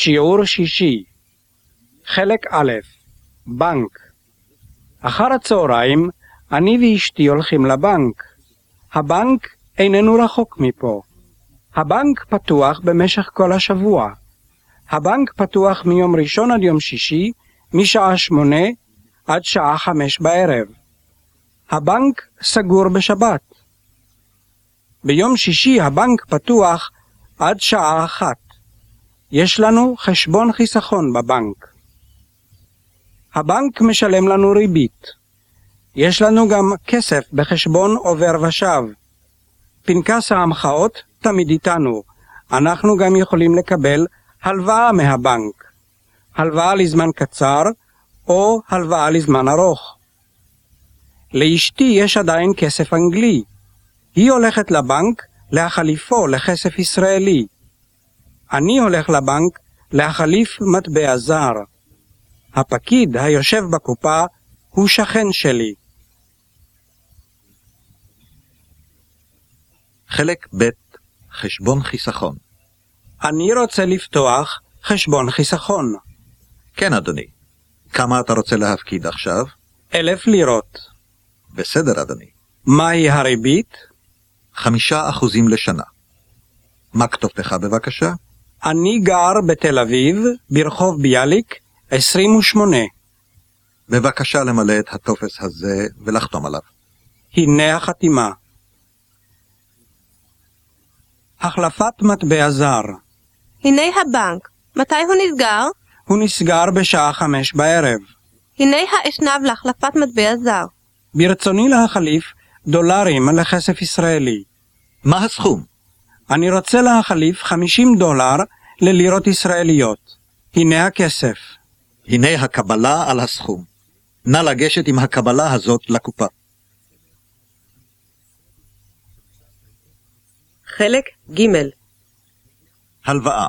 שיעור שישי חלק א' בנק אחר הצהריים אני ואשתי הולכים לבנק. הבנק איננו רחוק מפה. הבנק פתוח במשך כל השבוע. הבנק פתוח מיום ראשון עד יום שישי, משעה שמונה עד שעה חמש בערב. הבנק סגור בשבת. ביום שישי הבנק פתוח עד שעה אחת. יש לנו חשבון חיסכון בבנק. הבנק משלם לנו ריבית. יש לנו גם כסף בחשבון עובר ושב. פנקס ההמחאות תמיד איתנו. אנחנו גם יכולים לקבל הלוואה מהבנק. הלוואה לזמן קצר או הלוואה לזמן ארוך. לאשתי יש עדיין כסף אנגלי. היא הולכת לבנק להחליפו לכסף ישראלי. אני הולך לבנק להחליף מטבע זר. הפקיד היושב בקופה הוא שכן שלי. חלק ב' חשבון חיסכון. אני רוצה לפתוח חשבון חיסכון. כן, אדוני. כמה אתה רוצה להפקיד עכשיו? אלף לירות. בסדר, אדוני. מהי הריבית? חמישה אחוזים לשנה. מה כתובתך בבקשה? אני גר בתל אביב, ברחוב ביאליק, 28. בבקשה למלא את הטופס הזה ולחתום עליו. הנה החתימה. החלפת מטבע זר. הנה הבנק. מתי הוא נסגר? הוא נסגר בשעה חמש בערב. הנה האשנב להחלפת מטבע זר. ברצוני להחליף דולרים לכסף ישראלי. מה הסכום? אני רוצה להחליף 50 דולר ללירות ישראליות. הנה הכסף. הנה הקבלה על הסכום. נא לגשת עם הקבלה הזאת לקופה. חלק ג' הלוואה.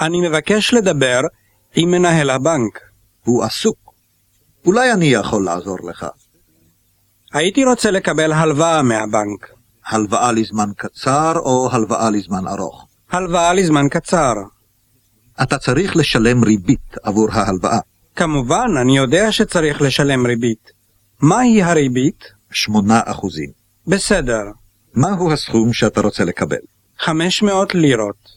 אני מבקש לדבר עם מנהל הבנק. הוא עסוק. אולי אני יכול לעזור לך. הייתי רוצה לקבל הלוואה מהבנק. הלוואה לזמן קצר או הלוואה לזמן ארוך. הלוואה לזמן קצר. אתה צריך לשלם ריבית עבור ההלוואה. כמובן, אני יודע שצריך לשלם ריבית. מהי הריבית? שמונה אחוזים. בסדר, מהו הסכום שאתה רוצה לקבל? 500 לירות.